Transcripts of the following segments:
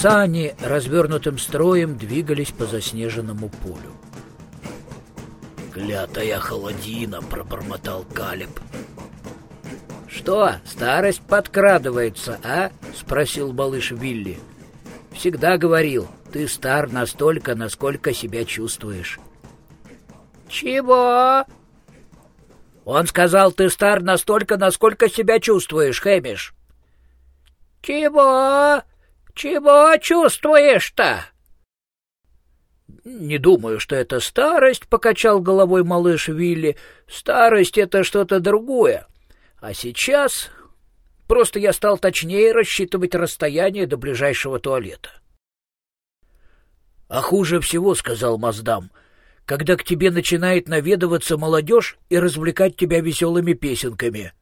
Сани развернутым строем двигались по заснеженному полю. «Клятая холодина!» — пробормотал Калиб. «Что, старость подкрадывается, а?» — спросил малыш Вилли. «Всегда говорил, ты стар настолько, насколько себя чувствуешь». «Чего?» «Он сказал, ты стар настолько, насколько себя чувствуешь, Хэмиш». «Чего? Чего чувствуешь-то?» «Не думаю, что это старость», — покачал головой малыш Вилли. «Старость — это что-то другое. А сейчас просто я стал точнее рассчитывать расстояние до ближайшего туалета». «А хуже всего, — сказал Маздам, — когда к тебе начинает наведываться молодежь и развлекать тебя веселыми песенками».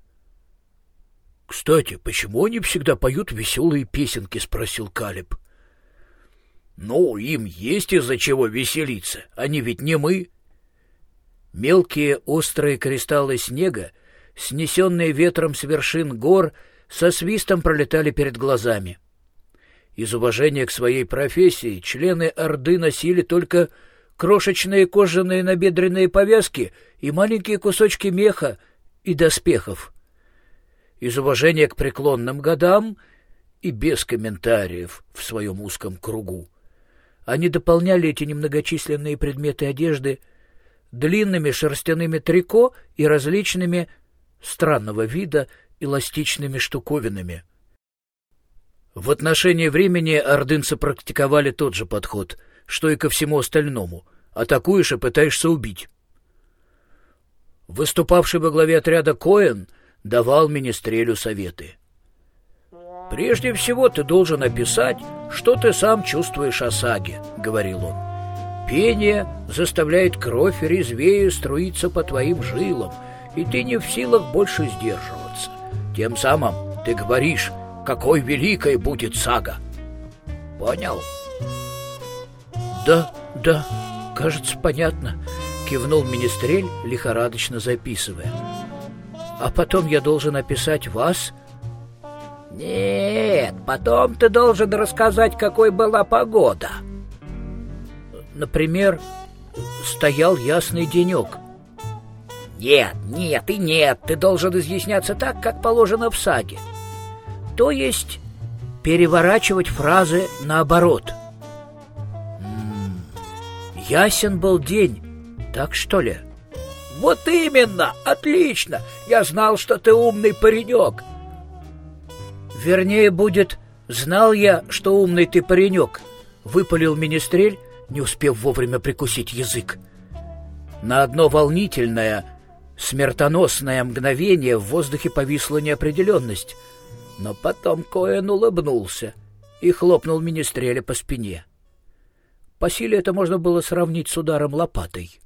«Кстати, почему они всегда поют веселые песенки?» — спросил Калиб. «Ну, им есть из-за чего веселиться, они ведь не мы». Мелкие острые кристаллы снега, снесенные ветром с вершин гор, со свистом пролетали перед глазами. Из уважения к своей профессии члены Орды носили только крошечные кожаные набедренные повязки и маленькие кусочки меха и доспехов — из уважения к преклонным годам и без комментариев в своем узком кругу. Они дополняли эти немногочисленные предметы одежды длинными шерстяными трико и различными странного вида эластичными штуковинами. В отношении времени ордынцы практиковали тот же подход, что и ко всему остальному. Атакуешь и пытаешься убить. Выступавший во главе отряда Коэн давал министрелю советы. «Прежде всего ты должен описать, что ты сам чувствуешь о саге», — говорил он. «Пение заставляет кровь резвее струиться по твоим жилам, и ты не в силах больше сдерживаться. Тем самым ты говоришь, какой великой будет сага». «Понял?» «Да, да, кажется, понятно», — кивнул министрель, лихорадочно записывая. А потом я должен описать вас? Нет, потом ты должен рассказать, какой была погода. Например, стоял ясный денек. Нет, нет и нет, ты должен изъясняться так, как положено в саге. То есть переворачивать фразы наоборот. М -м, ясен был день, так что ли? — «Вот именно! Отлично! Я знал, что ты умный паренек!» «Вернее, будет, знал я, что умный ты паренек», — выпалил министрель, не успев вовремя прикусить язык. На одно волнительное, смертоносное мгновение в воздухе повисла неопределенность, но потом Коэн улыбнулся и хлопнул министреля по спине. По силе это можно было сравнить с ударом лопатой.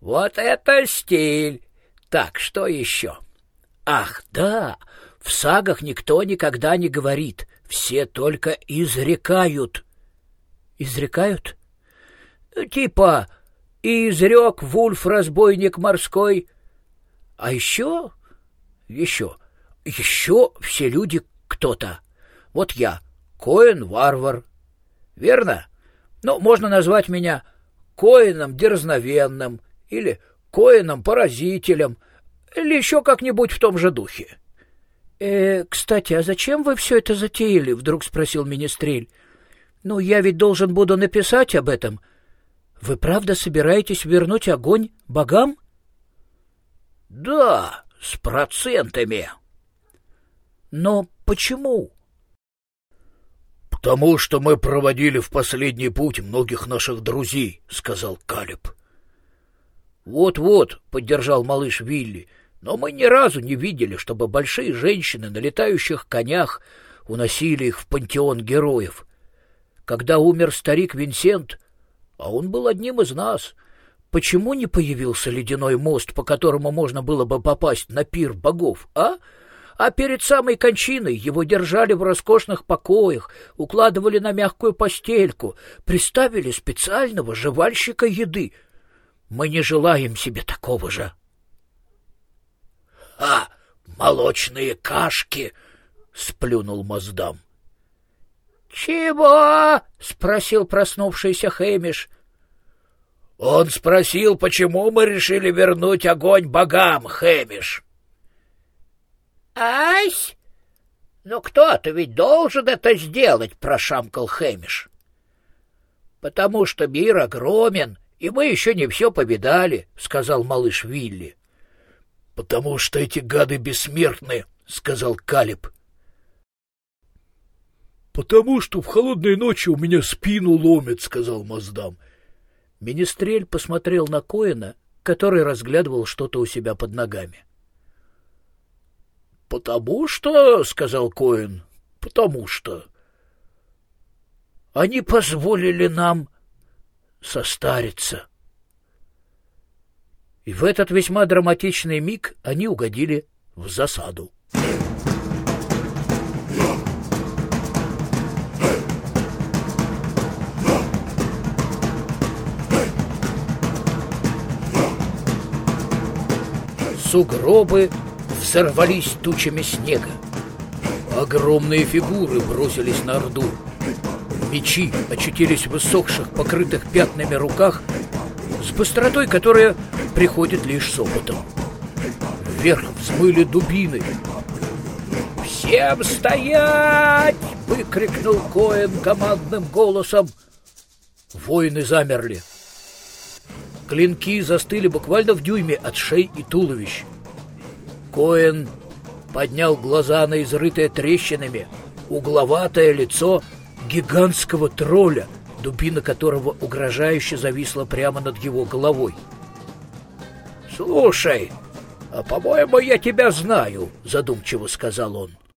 Вот это стиль! Так, что еще? Ах, да, в сагах никто никогда не говорит, все только изрекают. Изрекают? Типа, изрек Вульф-разбойник морской. А еще, еще, еще все люди кто-то. Вот я, Коэн-варвар. Верно? Ну, можно назвать меня Коином дерзновенным или коином-поразителем, или еще как-нибудь в том же духе. «Э, — Кстати, а зачем вы все это затеяли? — вдруг спросил Министрель. — Ну, я ведь должен буду написать об этом. Вы правда собираетесь вернуть огонь богам? — Да, с процентами. — Но почему? — Потому что мы проводили в последний путь многих наших друзей, — сказал Калиб. «Вот-вот», — поддержал малыш Вилли, — «но мы ни разу не видели, чтобы большие женщины на летающих конях уносили их в пантеон героев. Когда умер старик Винсент, а он был одним из нас, почему не появился ледяной мост, по которому можно было бы попасть на пир богов, а?» а перед самой кончиной его держали в роскошных покоях, укладывали на мягкую постельку, приставили специального жевальщика еды — мы не желаем себе такого же. — А, молочные кашки! — сплюнул Маздам. «Чего?» — спросил проснувшийся Хэмиш. «Он спросил, почему мы решили вернуть огонь богам, Хэмиш». «Ась! Ну кто-то ведь должен это сделать», — прошамкал Хэмиш. «Потому что мир огромен, и мы еще не все повидали», — сказал малыш Вилли. «Потому что эти гады бессмертны», — сказал Калиб. «Потому что в холодные ночи у меня спину ломит», — сказал Маздам. Министрель посмотрел на Коина, который разглядывал что-то у себя под ногами. — Потому что, — сказал Коин, — потому что они позволили нам состариться. И в этот весьма драматичный миг они угодили в засаду. Сугробы взорвались тучами снега. Огромные фигуры бросились на Орду. Мечи очутились в высохших, покрытых пятнами руках с быстротой, которая приходит лишь с опытом. Вверх взмыли дубины. «Всем стоять!» — выкрикнул Коэн командным голосом. Воины замерли. Клинки застыли буквально в дюйме от шеи и туловищ. Коэн поднял глаза на изрытое трещинами угловатое лицо гигантского тролля, дубина которого угрожающе зависла прямо над его головой. «Слушай, а по-моему, я тебя знаю», — задумчиво сказал он.